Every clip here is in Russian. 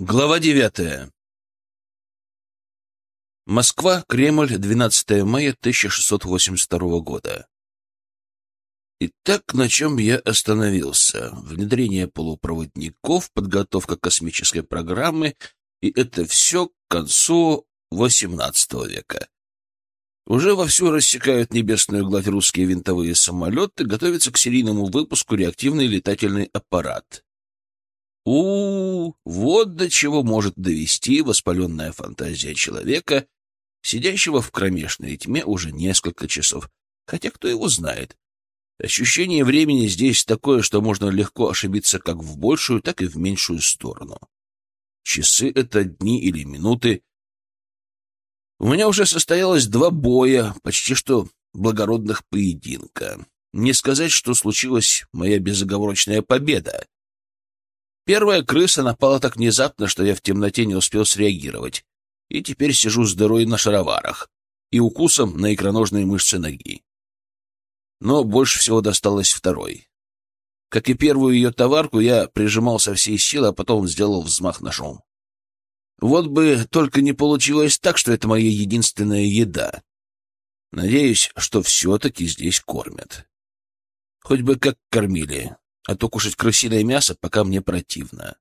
Глава девятая. Москва, Кремль, 12 мая 1682 года. Итак, на чем я остановился? Внедрение полупроводников, подготовка космической программы, и это все к концу XVIII века. Уже вовсю рассекают небесную гладь русские винтовые самолеты, готовится к серийному выпуску реактивный летательный аппарат — у, -у, вот до чего может довести воспаленная фантазия человека, сидящего в кромешной тьме уже несколько часов. Хотя кто его знает? Ощущение времени здесь такое, что можно легко ошибиться как в большую, так и в меньшую сторону. Часы — это дни или минуты. У меня уже состоялось два боя, почти что благородных поединка. Не сказать, что случилась моя безоговорочная победа. Первая крыса напала так внезапно, что я в темноте не успел среагировать. И теперь сижу с дырой на шароварах и укусом на икроножные мышцы ноги. Но больше всего досталось второй. Как и первую ее товарку, я прижимал со всей силы, а потом сделал взмах ножом. Вот бы только не получилось так, что это моя единственная еда. Надеюсь, что все-таки здесь кормят. Хоть бы как кормили а то кушать крысиное мясо пока мне противно.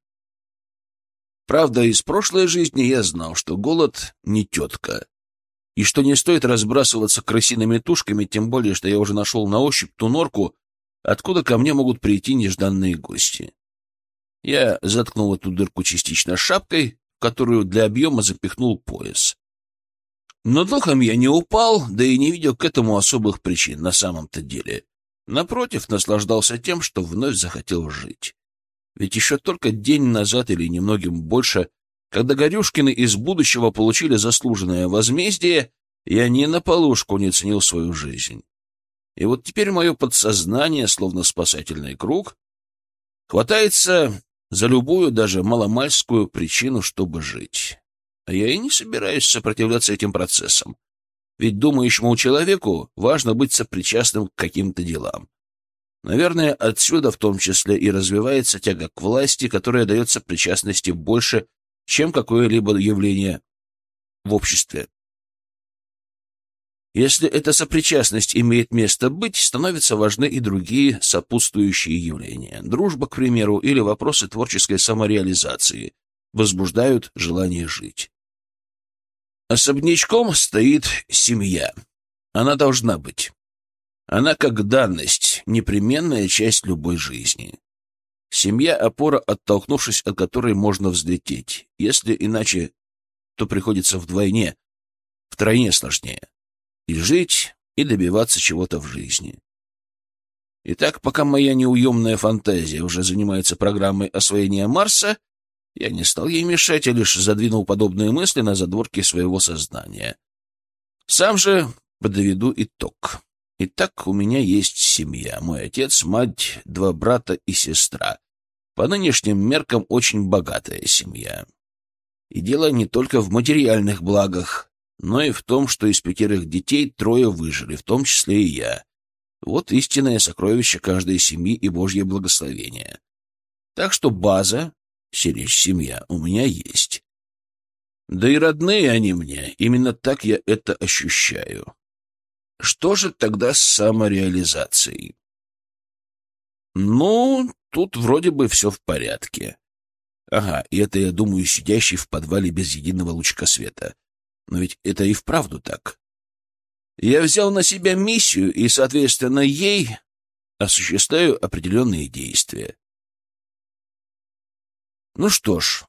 Правда, из прошлой жизни я знал, что голод не тетка, и что не стоит разбрасываться крысиными тушками, тем более, что я уже нашел на ощупь ту норку, откуда ко мне могут прийти нежданные гости. Я заткнул эту дырку частично шапкой, которую для объема запихнул пояс. Но духом я не упал, да и не видел к этому особых причин на самом-то деле. Напротив, наслаждался тем, что вновь захотел жить. Ведь еще только день назад или немногим больше, когда Горюшкины из будущего получили заслуженное возмездие, я ни на полушку не ценил свою жизнь. И вот теперь мое подсознание, словно спасательный круг, хватается за любую, даже маломальскую причину, чтобы жить. А я и не собираюсь сопротивляться этим процессам. Ведь думающему человеку важно быть сопричастным к каким-то делам. Наверное, отсюда в том числе и развивается тяга к власти, которая дает сопричастности больше, чем какое-либо явление в обществе. Если эта сопричастность имеет место быть, становятся важны и другие сопутствующие явления. Дружба, к примеру, или вопросы творческой самореализации возбуждают желание жить. Особнячком стоит семья. Она должна быть. Она как данность, непременная часть любой жизни. Семья — опора, оттолкнувшись от которой можно взлететь. Если иначе, то приходится вдвойне, втройне сложнее. И жить, и добиваться чего-то в жизни. Итак, пока моя неуемная фантазия уже занимается программой освоения Марса, я не стал ей мешать, а лишь задвинул подобные мысли на задворки своего сознания. Сам же подведу итог. Итак, у меня есть семья. Мой отец, мать, два брата и сестра. По нынешним меркам очень богатая семья. И дело не только в материальных благах, но и в том, что из пятерых детей трое выжили, в том числе и я. Вот истинное сокровище каждой семьи и Божье благословение. Так что база сиречь семья у меня есть. Да и родные они мне, именно так я это ощущаю. Что же тогда с самореализацией? Ну, тут вроде бы все в порядке. Ага, и это, я думаю, сидящий в подвале без единого лучка света. Но ведь это и вправду так. Я взял на себя миссию и, соответственно, ей осуществляю определенные действия. Ну что ж,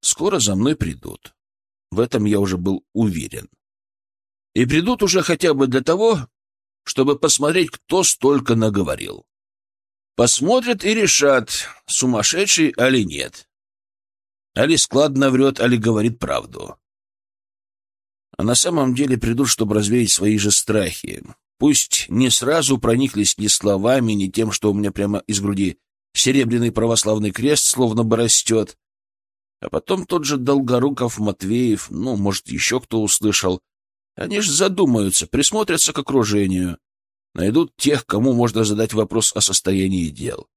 скоро за мной придут. В этом я уже был уверен. И придут уже хотя бы для того, чтобы посмотреть, кто столько наговорил. Посмотрят и решат, сумасшедший или нет. Али складно врет, али говорит правду. А на самом деле придут, чтобы развеять свои же страхи. Пусть не сразу прониклись ни словами, ни тем, что у меня прямо из груди серебряный православный крест словно бы растет. А потом тот же Долгоруков, Матвеев, ну, может, еще кто услышал. Они же задумаются, присмотрятся к окружению, найдут тех, кому можно задать вопрос о состоянии дел.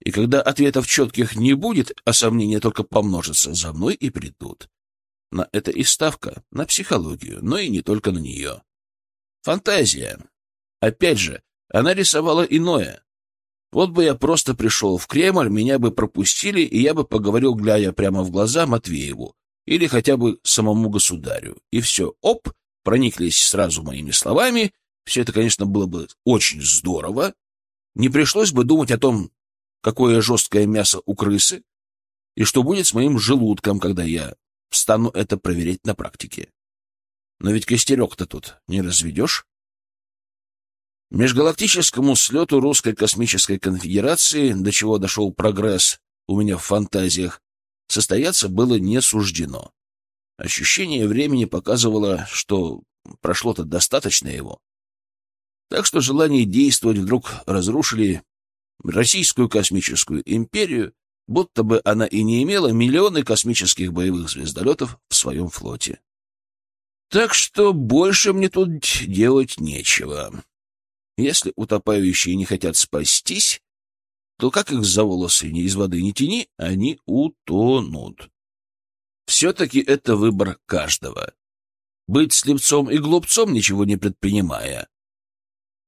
И когда ответов четких не будет, а сомнения только помножатся, за мной и придут. На это и ставка, на психологию, но и не только на нее. Фантазия. Опять же, она рисовала иное. Вот бы я просто пришел в Кремль, меня бы пропустили, и я бы поговорил, глядя прямо в глаза Матвееву или хотя бы самому государю. И все, оп, прониклись сразу моими словами. Все это, конечно, было бы очень здорово. Не пришлось бы думать о том, какое жесткое мясо у крысы и что будет с моим желудком, когда я стану это проверять на практике. Но ведь костерек-то тут не разведешь. Межгалактическому слету Русской космической конфедерации, до чего дошел прогресс у меня в фантазиях, состояться было не суждено. Ощущение времени показывало, что прошло-то достаточно его. Так что желание действовать вдруг разрушили Российскую космическую империю, будто бы она и не имела миллионы космических боевых звездолетов в своем флоте. Так что больше мне тут делать нечего. Если утопающие не хотят спастись, то как их за волосы ни из воды не тяни, они утонут. Все-таки это выбор каждого. Быть слепцом и глупцом, ничего не предпринимая.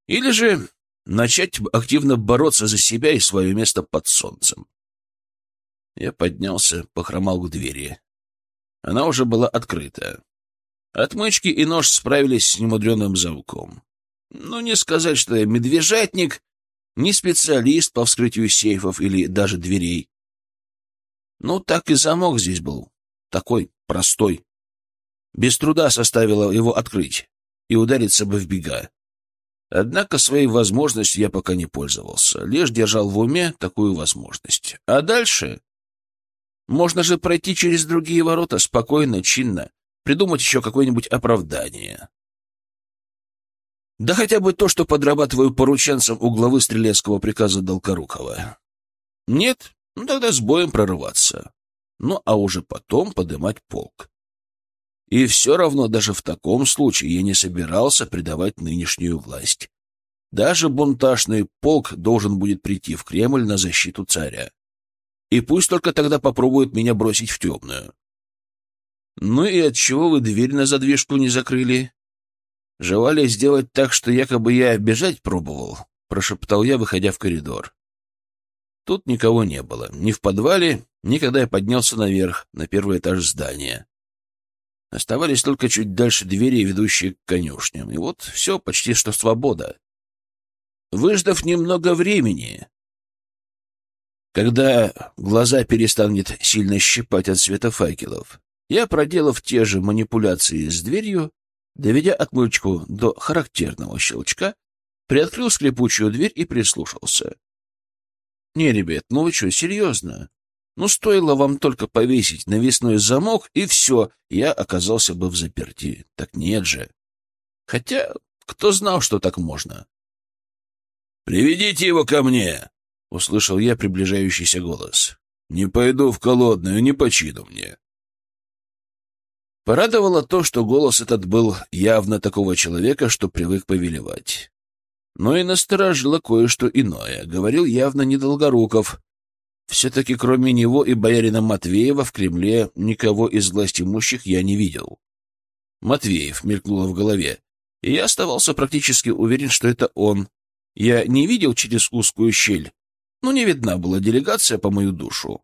Или же начать активно бороться за себя и свое место под солнцем. Я поднялся, похромал к двери. Она уже была открыта. Отмычки и нож справились с немудреным замком. Ну, не сказать, что я медвежатник, не специалист по вскрытию сейфов или даже дверей. Ну, так и замок здесь был. Такой, простой. Без труда составило его открыть и удариться бы в бега. Однако своей возможностью я пока не пользовался, лишь держал в уме такую возможность. А дальше... Можно же пройти через другие ворота спокойно, чинно, придумать еще какое-нибудь оправдание. Да хотя бы то, что подрабатываю порученцем у главы стрелецкого приказа Долкорукова. Нет? Ну тогда с боем прорываться. Ну а уже потом подымать полк. И все равно даже в таком случае я не собирался предавать нынешнюю власть. Даже бунтажный полк должен будет прийти в Кремль на защиту царя. И пусть только тогда попробуют меня бросить в темную. Ну и отчего вы дверь на задвижку не закрыли? Желали сделать так, что якобы я бежать пробовал, прошептал я, выходя в коридор. Тут никого не было, ни в подвале, ни когда я поднялся наверх, на первый этаж здания. Оставались только чуть дальше двери, ведущие к конюшням. И вот все, почти что свобода. Выждав немного времени, когда глаза перестанет сильно щипать от света факелов, я, проделав те же манипуляции с дверью, доведя отмычку до характерного щелчка, приоткрыл скрипучую дверь и прислушался. — Не, ребят, ну вы что, серьезно? Ну, стоило вам только повесить навесной замок, и все, я оказался бы в заперти. Так нет же. Хотя, кто знал, что так можно? «Приведите его ко мне!» — услышал я приближающийся голос. «Не пойду в колодную, не почину мне». Порадовало то, что голос этот был явно такого человека, что привык повелевать. Но и насторожило кое-что иное. Говорил явно недолгоруков, все-таки кроме него и боярина Матвеева в Кремле никого из властимущих я не видел. Матвеев мелькнуло в голове, и я оставался практически уверен, что это он. Я не видел через узкую щель, но не видна была делегация по мою душу.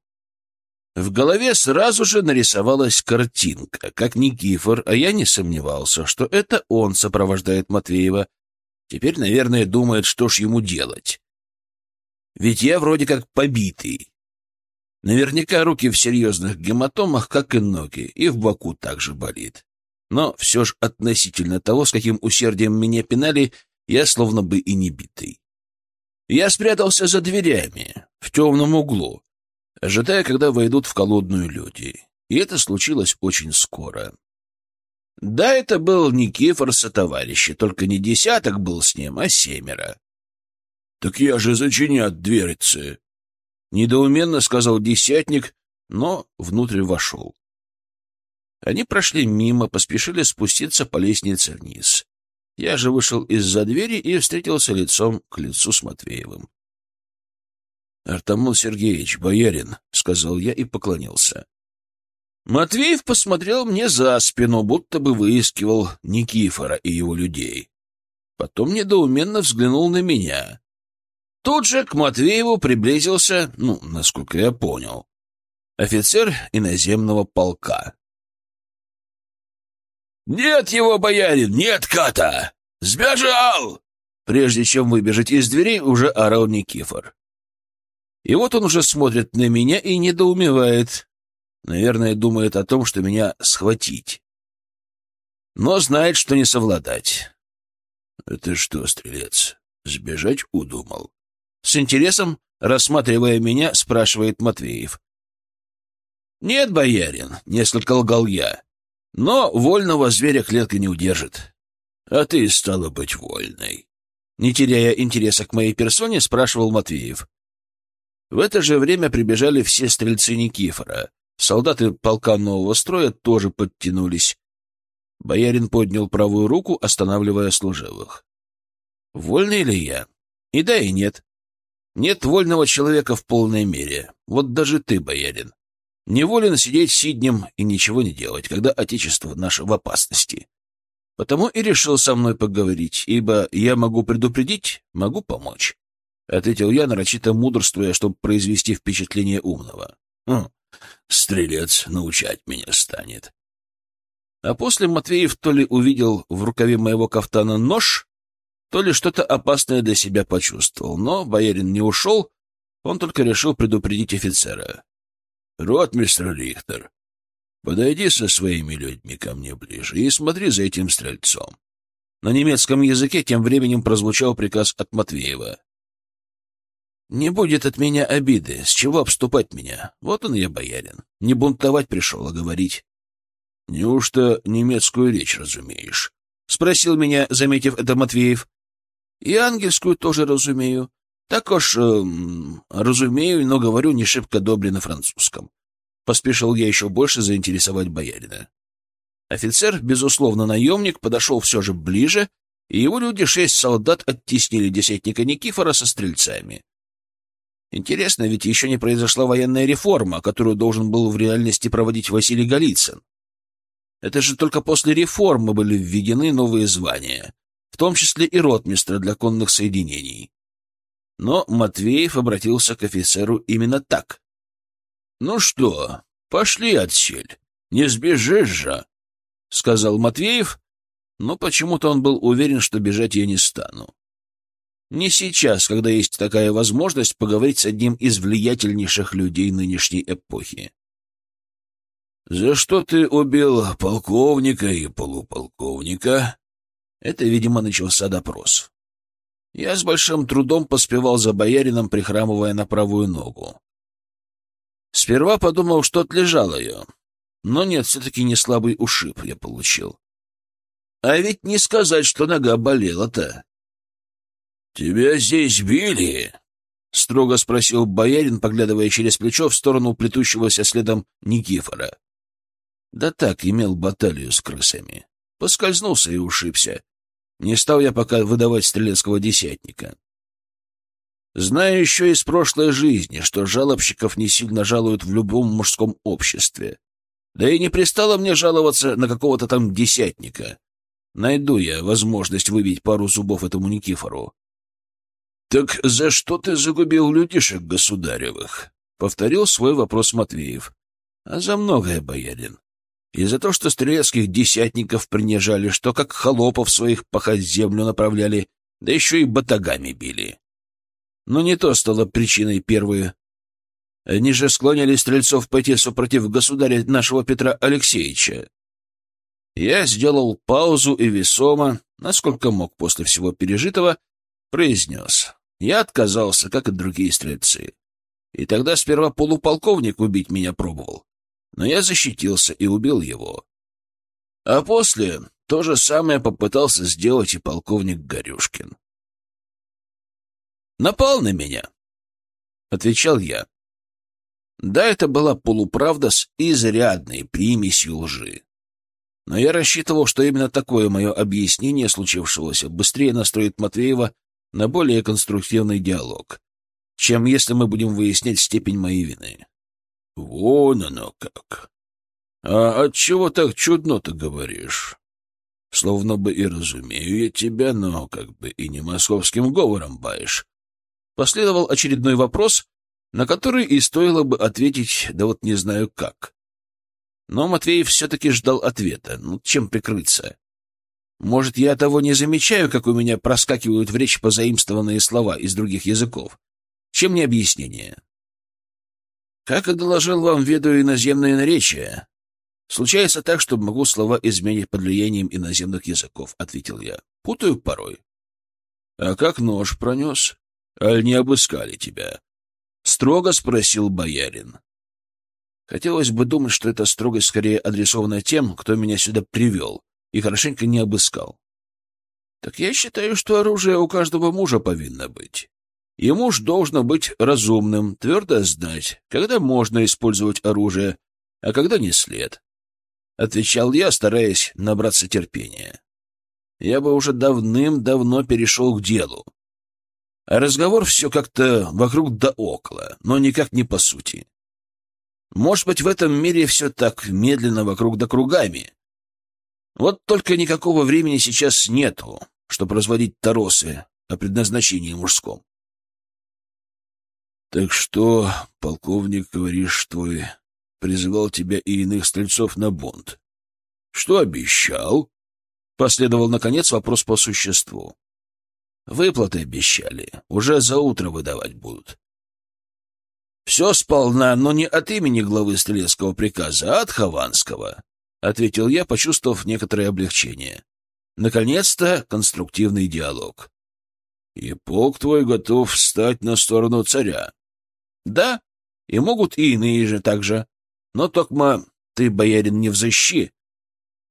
В голове сразу же нарисовалась картинка, как Никифор, а я не сомневался, что это он сопровождает Матвеева. Теперь, наверное, думает, что ж ему делать. Ведь я вроде как побитый, Наверняка руки в серьезных гематомах, как и ноги, и в боку также болит. Но все же относительно того, с каким усердием меня пинали, я словно бы и не битый. Я спрятался за дверями, в темном углу, ожидая, когда войдут в колодную люди. И это случилось очень скоро. Да, это был Никифор со товарищи, только не десяток был с ним, а семеро. — Так я же зачинят дверцы, Недоуменно сказал десятник, но внутрь вошел. Они прошли мимо, поспешили спуститься по лестнице вниз. Я же вышел из-за двери и встретился лицом к лицу с Матвеевым. Артамон Сергеевич, боярин, — сказал я и поклонился. Матвеев посмотрел мне за спину, будто бы выискивал Никифора и его людей. Потом недоуменно взглянул на меня. Тут же к Матвееву приблизился, ну, насколько я понял, офицер иноземного полка. «Нет его, боярин, нет ката! Сбежал!» Прежде чем выбежать из дверей, уже орал Никифор. И вот он уже смотрит на меня и недоумевает. Наверное, думает о том, что меня схватить. Но знает, что не совладать. «Это что, стрелец, сбежать удумал?» С интересом, рассматривая меня, спрашивает Матвеев. «Нет, боярин», — несколько лгал я, — «но вольного зверя клетка не удержит». «А ты, стала быть, вольной», — не теряя интереса к моей персоне, спрашивал Матвеев. В это же время прибежали все стрельцы Никифора. Солдаты полка нового строя тоже подтянулись. Боярин поднял правую руку, останавливая служивых. «Вольный ли я? И да, и нет. Нет вольного человека в полной мере. Вот даже ты, боярин, неволен сидеть сиднем и ничего не делать, когда отечество наше в опасности. Потому и решил со мной поговорить, ибо я могу предупредить, могу помочь. Ответил я, нарочито мудрствуя, чтобы произвести впечатление умного. Хм, стрелец научать меня станет. А после Матвеев то ли увидел в рукаве моего кафтана нож, то ли что-то опасное для себя почувствовал. Но боярин не ушел, он только решил предупредить офицера. — Ротмистр Рихтер, подойди со своими людьми ко мне ближе и смотри за этим стрельцом. На немецком языке тем временем прозвучал приказ от Матвеева. «Не будет от меня обиды. С чего обступать меня? Вот он я, боярин. Не бунтовать пришел, а говорить. — Неужто немецкую речь разумеешь? — спросил меня, заметив это Матвеев. — И ангельскую тоже разумею. Так уж э, разумею, но говорю не шибко добре на французском. Поспешил я еще больше заинтересовать боярина. Офицер, безусловно, наемник, подошел все же ближе, и его люди, шесть солдат, оттеснили десятника Никифора со стрельцами. Интересно, ведь еще не произошла военная реформа, которую должен был в реальности проводить Василий Голицын. Это же только после реформы были введены новые звания, в том числе и ротмистра для конных соединений. Но Матвеев обратился к офицеру именно так. — Ну что, пошли отсель, не сбежишь же, — сказал Матвеев, но почему-то он был уверен, что бежать я не стану. Не сейчас, когда есть такая возможность поговорить с одним из влиятельнейших людей нынешней эпохи. «За что ты убил полковника и полуполковника?» Это, видимо, начался допрос. Я с большим трудом поспевал за боярином, прихрамывая на правую ногу. Сперва подумал, что отлежал ее. Но нет, все-таки не слабый ушиб я получил. А ведь не сказать, что нога болела-то. «Тебя здесь били?» — строго спросил боярин, поглядывая через плечо в сторону плетущегося следом Никифора. Да так, имел баталию с крысами. Поскользнулся и ушибся. Не стал я пока выдавать стрелецкого десятника. Знаю еще из прошлой жизни, что жалобщиков не сильно жалуют в любом мужском обществе. Да и не пристало мне жаловаться на какого-то там десятника. Найду я возможность выбить пару зубов этому Никифору. — Так за что ты загубил людишек государевых? — повторил свой вопрос Матвеев. — А за многое, боярин и за то, что стрелецких десятников принижали, что как холопов своих пахать землю направляли, да еще и батагами били. Но не то стало причиной первую. Они же склоняли стрельцов пойти супротив государя нашего Петра Алексеевича. Я сделал паузу и весомо, насколько мог после всего пережитого, произнес. Я отказался, как и другие стрельцы. И тогда сперва полуполковник убить меня пробовал, но я защитился и убил его. А после то же самое попытался сделать и полковник Горюшкин. «Напал на меня», — отвечал я. Да, это была полуправда с изрядной примесью лжи. Но я рассчитывал, что именно такое мое объяснение случившегося быстрее настроит Матвеева на более конструктивный диалог. чем если мы будем выяснять степень моей вины. Вон оно как. А от чего так чудно ты говоришь? Словно бы и разумею я тебя, но как бы и не московским говором баешь. Последовал очередной вопрос, на который и стоило бы ответить, да вот не знаю как. Но Матвеев все-таки ждал ответа. Ну, чем прикрыться? Может, я того не замечаю, как у меня проскакивают в речь позаимствованные слова из других языков? Чем не объяснение? Как и доложил вам, веду иноземное наречие. Случается так, что могу слова изменить под влиянием иноземных языков, — ответил я. Путаю порой. А как нож пронес? Аль не обыскали тебя? Строго спросил боярин. Хотелось бы думать, что эта строгость скорее адресована тем, кто меня сюда привел и хорошенько не обыскал. Так я считаю, что оружие у каждого мужа повинно быть. И муж должен быть разумным, твердо знать, когда можно использовать оружие, а когда не след. Отвечал я, стараясь набраться терпения. Я бы уже давным-давно перешел к делу. А разговор все как-то вокруг да около, но никак не по сути. Может быть, в этом мире все так медленно вокруг да кругами. Вот только никакого времени сейчас нету, чтобы разводить торосы о предназначении мужском. Так что, полковник, говоришь, твой призывал тебя и иных стрельцов на бунт. Что обещал? Последовал, наконец, вопрос по существу. Выплаты обещали. Уже за утро выдавать будут. Все сполна, но не от имени главы стрелецкого приказа, а от Хованского, — ответил я, почувствовав некоторое облегчение. Наконец-то конструктивный диалог. И твой готов встать на сторону царя. Да, и могут и иные же так же. Но, Токма, ты, боярин, не взыщи.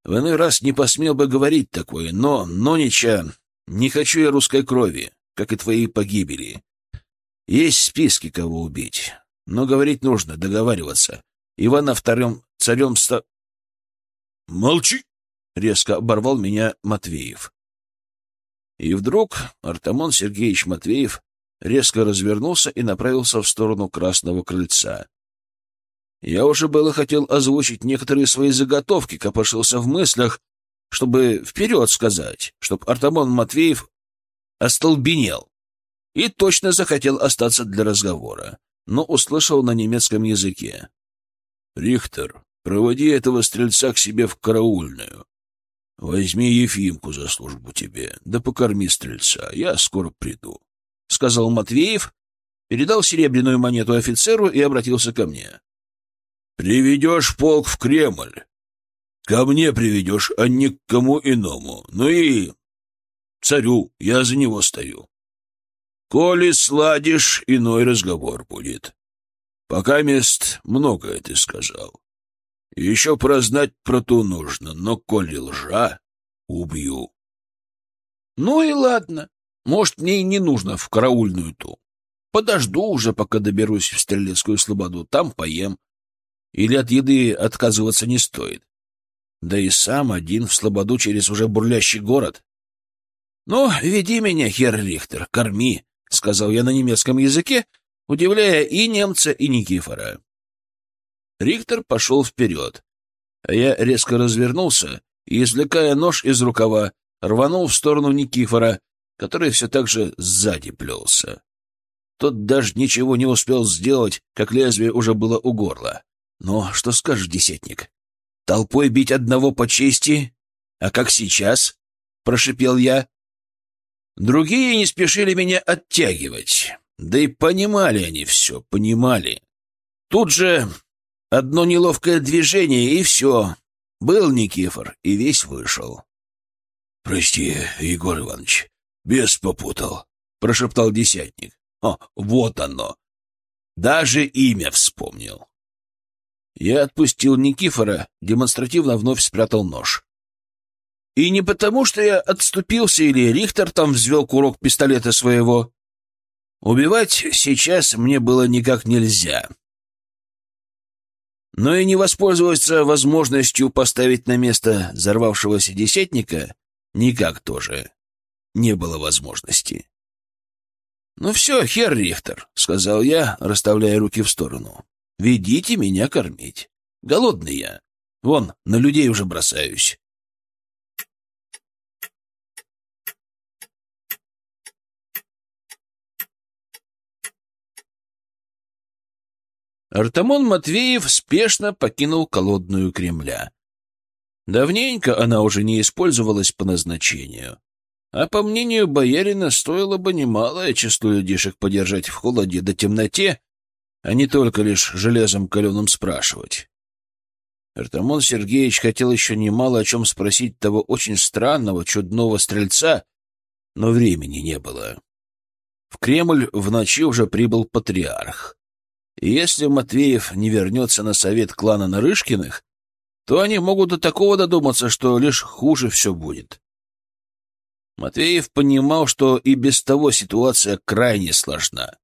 В иной раз не посмел бы говорить такое, но, Нонича, не хочу я русской крови, как и твоей погибели. Есть списки, кого убить, но говорить нужно, договариваться. Ивана вторым царем ста... Молчи! — резко оборвал меня Матвеев. И вдруг Артамон Сергеевич Матвеев резко развернулся и направился в сторону Красного Крыльца. Я уже было хотел озвучить некоторые свои заготовки, копошился в мыслях, чтобы вперед сказать, чтоб Артамон Матвеев остолбенел и точно захотел остаться для разговора, но услышал на немецком языке. «Рихтер, проводи этого стрельца к себе в караульную. Возьми Ефимку за службу тебе, да покорми стрельца, я скоро приду», — сказал Матвеев, передал серебряную монету офицеру и обратился ко мне. «Приведешь полк в Кремль, Ко мне приведешь, а не к кому иному. Ну и царю, я за него стою. Коли сладишь, иной разговор будет. Пока мест многое ты сказал. Еще прознать про ту нужно, но коли лжа, убью. Ну и ладно. Может, мне и не нужно в караульную ту. Подожду уже, пока доберусь в Стрелецкую слободу, там поем. Или от еды отказываться не стоит да и сам один в слободу через уже бурлящий город. — Ну, веди меня, хер Рихтер, корми, — сказал я на немецком языке, удивляя и немца, и Никифора. Рихтер пошел вперед, а я резко развернулся и, извлекая нож из рукава, рванул в сторону Никифора, который все так же сзади плелся. Тот даже ничего не успел сделать, как лезвие уже было у горла. Но что скажешь, десятник? Толпой бить одного по чести? А как сейчас? — прошипел я. Другие не спешили меня оттягивать. Да и понимали они все, понимали. Тут же одно неловкое движение, и все. Был Никифор, и весь вышел. — Прости, Егор Иванович, бес попутал, — прошептал десятник. — О, вот оно! Даже имя вспомнил. Я отпустил Никифора, демонстративно вновь спрятал нож. И не потому, что я отступился или Рихтер там взвел курок пистолета своего. Убивать сейчас мне было никак нельзя. Но и не воспользоваться возможностью поставить на место взорвавшегося десятника никак тоже не было возможности. «Ну все, хер Рихтер», — сказал я, расставляя руки в сторону. «Ведите меня кормить. Голодный я. Вон, на людей уже бросаюсь». Артамон Матвеев спешно покинул колодную Кремля. Давненько она уже не использовалась по назначению. А по мнению боярина, стоило бы немалое число людишек подержать в холоде до темноте, а не только лишь железом каленым спрашивать. Артамон Сергеевич хотел еще немало о чем спросить того очень странного, чудного стрельца, но времени не было. В Кремль в ночи уже прибыл патриарх. И если Матвеев не вернется на совет клана Нарышкиных, то они могут до такого додуматься, что лишь хуже все будет. Матвеев понимал, что и без того ситуация крайне сложна.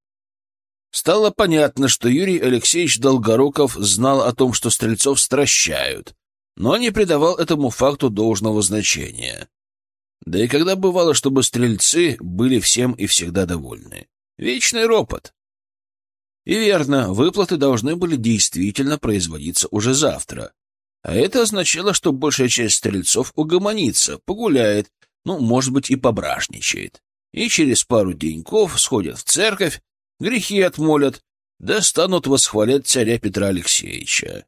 Стало понятно, что Юрий Алексеевич Долгоруков знал о том, что стрельцов стращают, но не придавал этому факту должного значения. Да и когда бывало, чтобы стрельцы были всем и всегда довольны? Вечный ропот. И верно, выплаты должны были действительно производиться уже завтра. А это означало, что большая часть стрельцов угомонится, погуляет, ну, может быть, и пображничает. И через пару деньков сходят в церковь, грехи отмолят, да станут восхвалять царя Петра Алексеевича.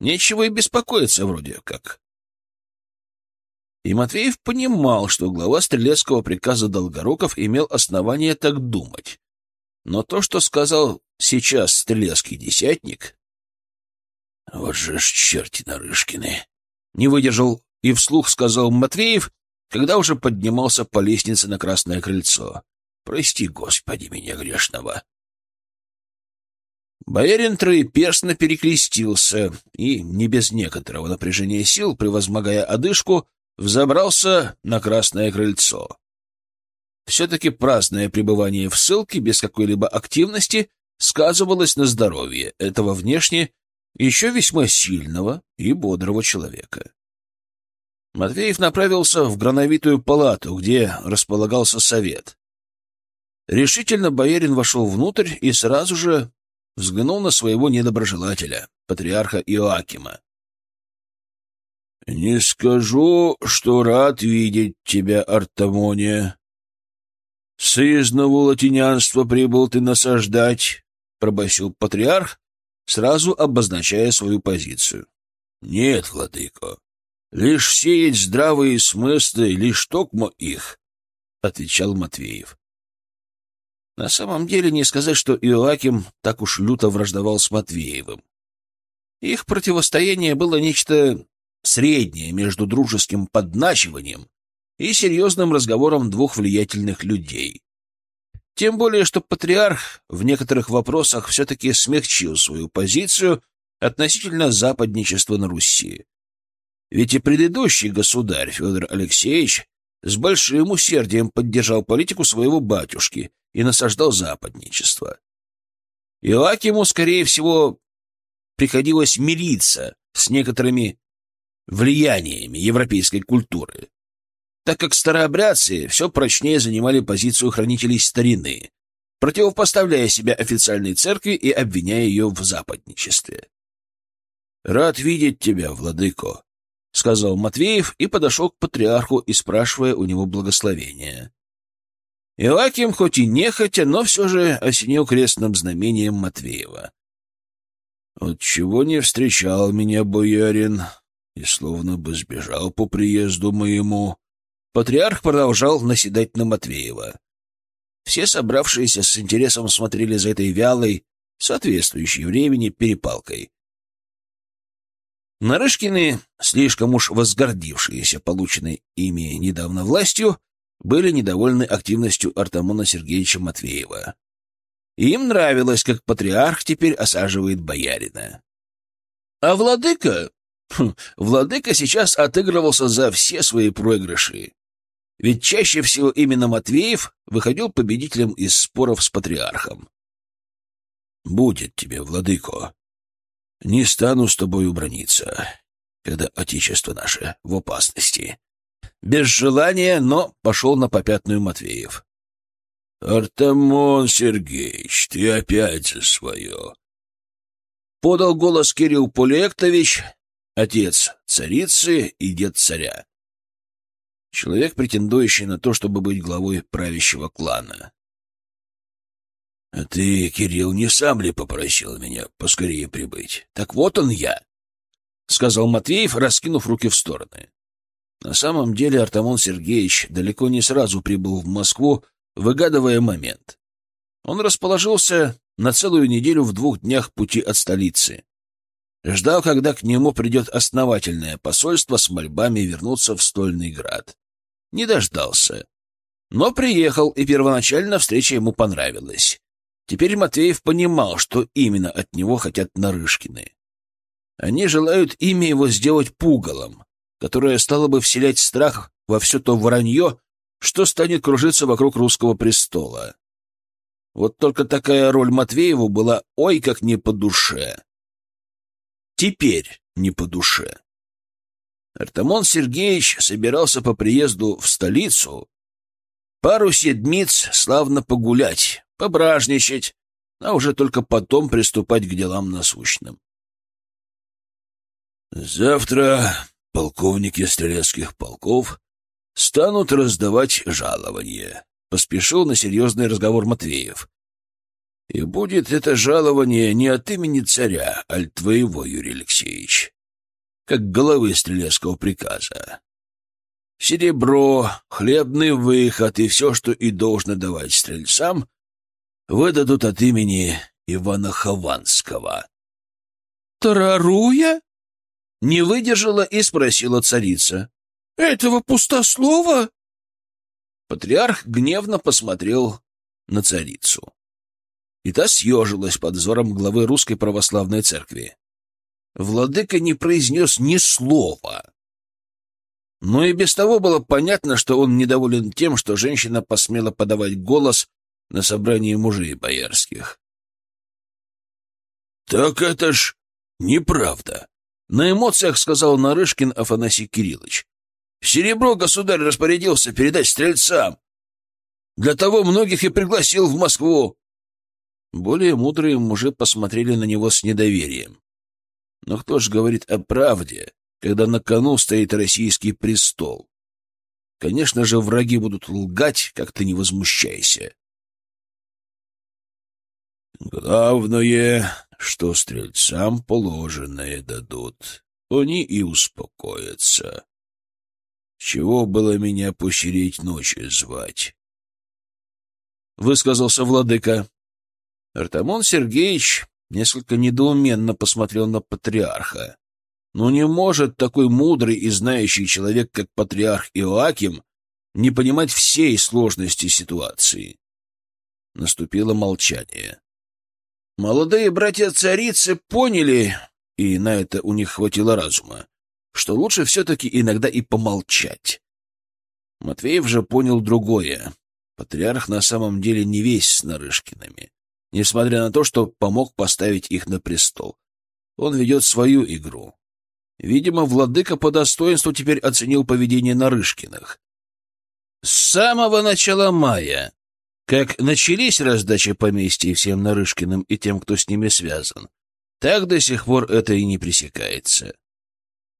Нечего и беспокоиться вроде как. И Матвеев понимал, что глава стрелецкого приказа Долгоруков имел основание так думать. Но то, что сказал сейчас стрелецкий десятник... Вот же ж черти Нарышкины! Не выдержал и вслух сказал Матвеев, когда уже поднимался по лестнице на Красное Крыльцо. Прости, Господи, меня грешного. Боярин троеперстно перекрестился и, не без некоторого напряжения сил, превозмогая одышку, взобрался на Красное Крыльцо. Все-таки праздное пребывание в ссылке без какой-либо активности сказывалось на здоровье этого внешне еще весьма сильного и бодрого человека. Матвеев направился в грановитую палату, где располагался совет. Решительно боярин вошел внутрь и сразу же взглянул на своего недоброжелателя, патриарха Иоакима. — Не скажу, что рад видеть тебя, Артамония, «Сызнову латинянство прибыл ты насаждать», — пробасил патриарх, сразу обозначая свою позицию. «Нет, владыко, лишь сеять здравые смыслы, лишь токмо их», — отвечал Матвеев. На самом деле не сказать, что Иоаким так уж люто враждовал с Матвеевым. Их противостояние было нечто среднее между дружеским подначиванием и серьезным разговором двух влиятельных людей. Тем более, что патриарх в некоторых вопросах все-таки смягчил свою позицию относительно западничества на Руси. Ведь и предыдущий государь Федор Алексеевич с большим усердием поддержал политику своего батюшки и насаждал западничество. Иоакиму, скорее всего, приходилось мириться с некоторыми влияниями европейской культуры так как старообрядцы все прочнее занимали позицию хранителей старины, противопоставляя себя официальной церкви и обвиняя ее в западничестве. «Рад видеть тебя, владыко», — сказал Матвеев и подошел к патриарху и спрашивая у него благословения. Иоаким, хоть и нехотя, но все же осенил крестным знамением Матвеева. «Отчего не встречал меня, боярин, и словно бы сбежал по приезду моему?» Патриарх продолжал наседать на Матвеева. Все собравшиеся с интересом смотрели за этой вялой, соответствующей времени, перепалкой. Нарышкины, слишком уж возгордившиеся полученной ими недавно властью, были недовольны активностью Артамона Сергеевича Матвеева. Им нравилось, как патриарх теперь осаживает боярина. А владыка... Хм, владыка сейчас отыгрывался за все свои проигрыши. Ведь чаще всего именно Матвеев выходил победителем из споров с патриархом. «Будет тебе, владыко. Не стану с тобой убраниться, когда отечество наше в опасности». Без желания, но пошел на попятную Матвеев. Артамон Сергеевич, ты опять за свое. Подал голос Кирилл Полектович, отец царицы и дед царя. Человек, претендующий на то, чтобы быть главой правящего клана. — А ты, Кирилл, не сам ли попросил меня поскорее прибыть? Так вот он я, — сказал Матвеев, раскинув руки в стороны. На самом деле Артамон Сергеевич далеко не сразу прибыл в Москву, выгадывая момент. Он расположился на целую неделю в двух днях пути от столицы. Ждал, когда к нему придет основательное посольство с мольбами вернуться в Стольный Град. Не дождался. Но приехал, и первоначально встреча ему понравилась. Теперь Матвеев понимал, что именно от него хотят Нарышкины. Они желают имя его сделать пугалом, которое стало бы вселять страх во все то вранье, что станет кружиться вокруг русского престола. Вот только такая роль Матвееву была ой как не по душе. Теперь не по душе. Артамон Сергеевич собирался по приезду в столицу пару седмиц славно погулять, пображничать, а уже только потом приступать к делам насущным. Завтра полковники стрелецких полков станут раздавать жалование. Поспешил на серьезный разговор Матвеев. И будет это жалование не от имени царя, а от твоего, Юрий Алексеевич, как головы стрелецкого приказа. Серебро, хлебный выход и все, что и должно давать стрельцам, выдадут от имени Ивана Хованского. «Тараруя?» — не выдержала и спросила царица. «Этого пустослова?» Патриарх гневно посмотрел на царицу. И та съежилась под взором главы Русской Православной Церкви. Владыка не произнес ни слова. Но и без того было понятно, что он недоволен тем, что женщина посмела подавать голос на собрании мужей боярских. «Так это ж неправда», — на эмоциях сказал Нарышкин Афанасий Кириллович. Серебро государь распорядился передать стрельцам. Для того многих и пригласил в Москву. Более мудрые мужи посмотрели на него с недоверием. Но кто ж говорит о правде, когда на кону стоит российский престол? Конечно же, враги будут лгать, как ты не возмущайся. Главное, что стрельцам положенное дадут. Они и успокоятся. Чего было меня посереть ночью звать? Высказался владыка. Артамон Сергеевич несколько недоуменно посмотрел на патриарха. Но не может такой мудрый и знающий человек, как патриарх Иоаким, не понимать всей сложности ситуации. Наступило молчание. Молодые братья-царицы поняли, и на это у них хватило разума, что лучше все-таки иногда и помолчать. Матвеев же понял другое. Патриарх на самом деле не весь с Нарышкиными, несмотря на то, что помог поставить их на престол. Он ведет свою игру. Видимо, владыка по достоинству теперь оценил поведение Нарышкиных. С самого начала мая, как начались раздачи поместья всем Нарышкиным и тем, кто с ними связан, так до сих пор это и не пресекается.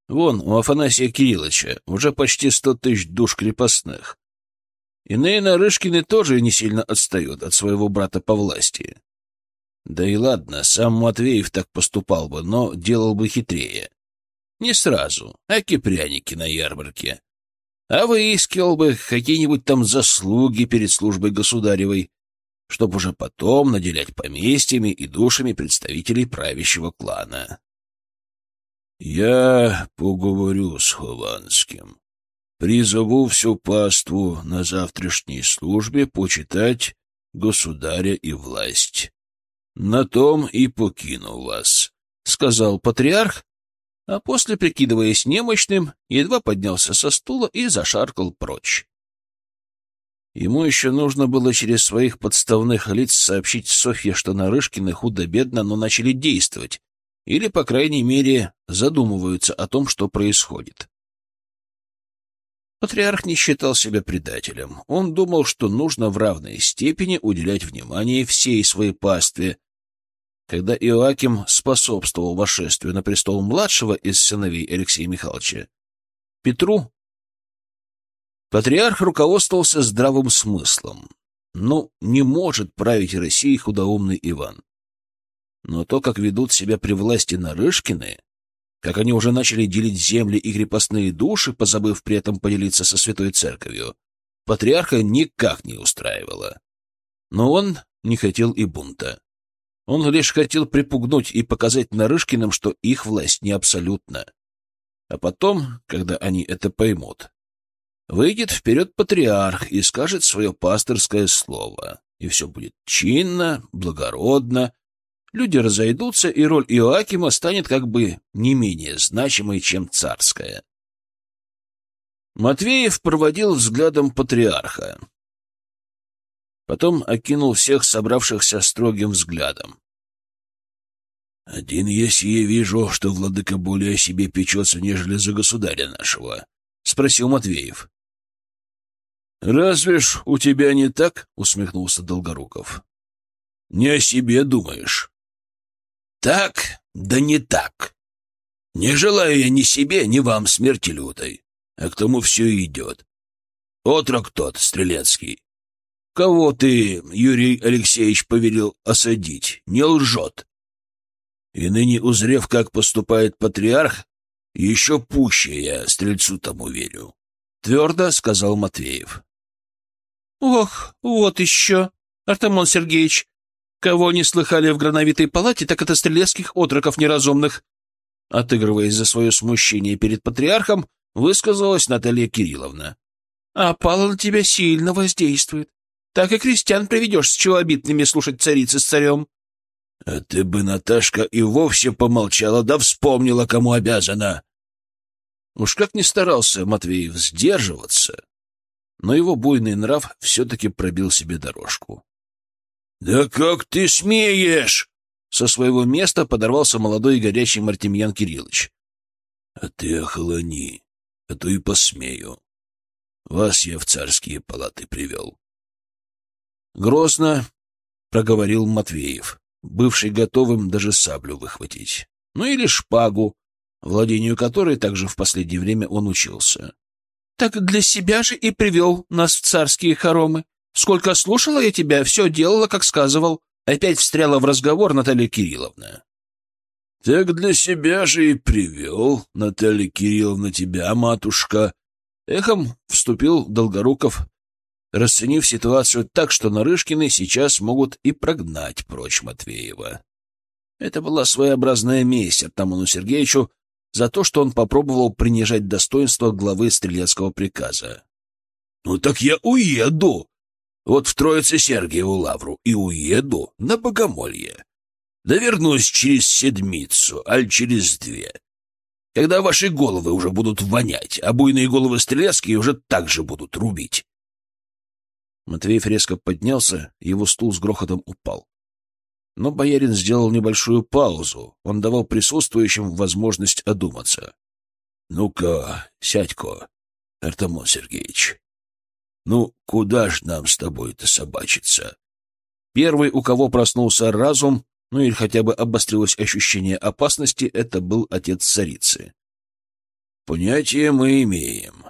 Вон, у Афанасия Кирилловича уже почти сто тысяч душ крепостных. Иные Нарышкины тоже не сильно отстают от своего брата по власти. Да и ладно, сам Матвеев так поступал бы, но делал бы хитрее. Не сразу, а кипряники на ярмарке. А выискивал бы какие-нибудь там заслуги перед службой государевой, чтобы уже потом наделять поместьями и душами представителей правящего клана. Я поговорю с Хованским. Призову всю паству на завтрашней службе почитать государя и власть. На том и покину вас, — сказал патриарх, а после, прикидываясь немощным, едва поднялся со стула и зашаркал прочь. Ему еще нужно было через своих подставных лиц сообщить Софье, что Нарышкины худо-бедно, но начали действовать, или, по крайней мере, задумываются о том, что происходит. Патриарх не считал себя предателем. Он думал, что нужно в равной степени уделять внимание всей своей пастве. Когда Иоаким способствовал вошествию на престол младшего из сыновей Алексея Михайловича, Петру, патриарх руководствовался здравым смыслом. Ну, не может править Россией худоумный Иван. Но то, как ведут себя при власти Нарышкины, как они уже начали делить земли и крепостные души, позабыв при этом поделиться со Святой Церковью, патриарха никак не устраивало. Но он не хотел и бунта. Он лишь хотел припугнуть и показать Нарышкиным, что их власть не абсолютна. А потом, когда они это поймут, выйдет вперед патриарх и скажет свое пасторское слово, и все будет чинно, благородно, люди разойдутся, и роль Иоакима станет как бы не менее значимой, чем царская. Матвеев проводил взглядом патриарха. Потом окинул всех собравшихся строгим взглядом. «Один я сие вижу, что владыка более о себе печется, нежели за государя нашего», — спросил Матвеев. «Разве ж у тебя не так?» — усмехнулся Долгоруков. «Не о себе думаешь». «Так, да не так. Не желаю я ни себе, ни вам смерти лютой, а к тому все идет. Отрок тот, Стрелецкий. Кого ты, Юрий Алексеевич, повелел осадить, не лжет. И ныне, узрев, как поступает патриарх, еще пуще я стрельцу тому верю. Твердо сказал Матвеев. — Ох, вот еще, Артамон Сергеевич, кого не слыхали в грановитой палате, так это стрелецких отроков неразумных. Отыгрываясь за свое смущение перед патриархом, высказалась Наталья Кирилловна. — А пала на тебя сильно воздействует. Так и крестьян приведешь с челобитными слушать царицы с царем. А ты бы, Наташка, и вовсе помолчала, да вспомнила, кому обязана. Уж как ни старался Матвеев сдерживаться, но его буйный нрав все-таки пробил себе дорожку. — Да как ты смеешь! — со своего места подорвался молодой и горячий Мартемьян Кириллович. — А ты охолони, а то и посмею. Вас я в царские палаты привел. Грозно проговорил Матвеев бывший готовым даже саблю выхватить. Ну или шпагу, владению которой также в последнее время он учился. — Так для себя же и привел нас в царские хоромы. Сколько слушала я тебя, все делала, как сказывал. Опять встряла в разговор Наталья Кирилловна. — Так для себя же и привел, Наталья Кирилловна, тебя, матушка. Эхом вступил Долгоруков, расценив ситуацию так, что Нарышкины сейчас могут и прогнать прочь Матвеева. Это была своеобразная месть Артамону Сергеевичу за то, что он попробовал принижать достоинство главы стрелецкого приказа. «Ну так я уеду! Вот в Троице Сергиеву лавру и уеду на Богомолье. Да вернусь через седмицу, аль через две, когда ваши головы уже будут вонять, а буйные головы стрелецкие уже так же будут рубить. Матвеев резко поднялся, его стул с грохотом упал. Но боярин сделал небольшую паузу. Он давал присутствующим возможность одуматься. — Ну-ка, сядь-ка, Артамон Сергеевич. Ну, куда ж нам с тобой-то собачиться? Первый, у кого проснулся разум, ну или хотя бы обострилось ощущение опасности, это был отец царицы. Понятие мы имеем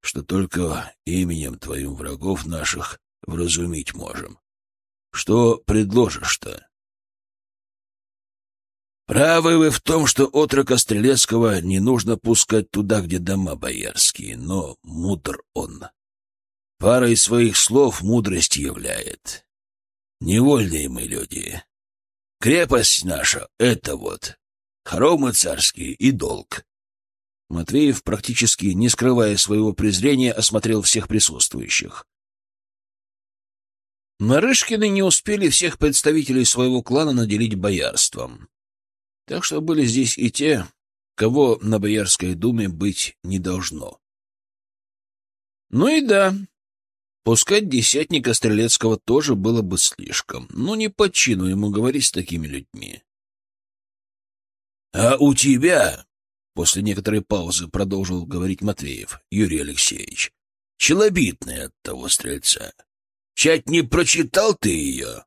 что только именем твоим врагов наших вразумить можем. Что предложишь-то? Правы вы в том, что отрока Стрелецкого не нужно пускать туда, где дома боярские, но мудр он. Парой своих слов мудрость являет. Невольные мы люди. Крепость наша — это вот хоромы царские и долг. Матвеев, практически не скрывая своего презрения, осмотрел всех присутствующих. Нарышкины не успели всех представителей своего клана наделить боярством. Так что были здесь и те, кого на Боярской думе быть не должно. Ну и да, пускать десятника Стрелецкого тоже было бы слишком, но не по чину ему говорить с такими людьми. — А у тебя После некоторой паузы продолжил говорить Матвеев Юрий Алексеевич. Челобитная от того стрельца. Чать не прочитал ты ее?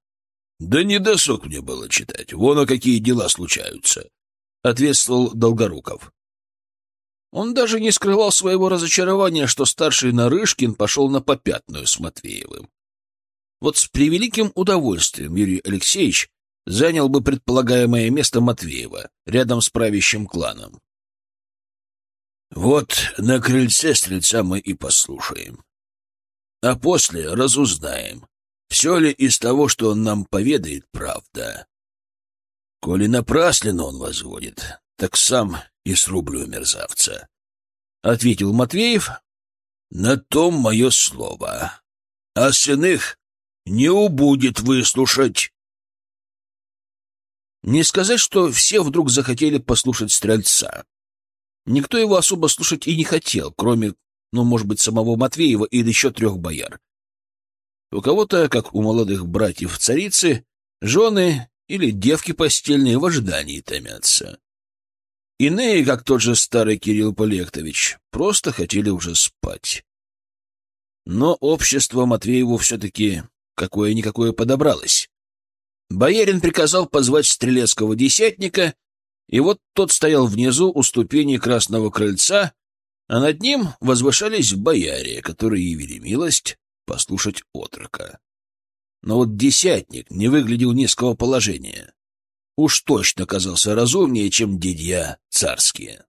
Да не досуг мне было читать. Вон, а какие дела случаются. Ответствовал Долгоруков. Он даже не скрывал своего разочарования, что старший Нарышкин пошел на попятную с Матвеевым. Вот с превеликим удовольствием Юрий Алексеевич занял бы предполагаемое место Матвеева рядом с правящим кланом. Вот на крыльце стрельца мы и послушаем. А после разузнаем, все ли из того, что он нам поведает, правда. Коли напрасленно он возводит, так сам и срублю мерзавца. — ответил Матвеев. — На том мое слово. А сын их не убудет выслушать. Не сказать, что все вдруг захотели послушать стрельца. Никто его особо слушать и не хотел, кроме, ну, может быть, самого Матвеева и еще трех бояр. У кого-то, как у молодых братьев царицы, жены или девки постельные в ожидании томятся. Иные, как тот же старый Кирилл Полектович, просто хотели уже спать. Но общество Матвееву все-таки какое-никакое подобралось. Боярин приказал позвать стрелецкого десятника и вот тот стоял внизу у ступени Красного Крыльца, а над ним возвышались бояре, которые явили милость послушать отрока. Но вот десятник не выглядел низкого положения. Уж точно казался разумнее, чем дедья царские.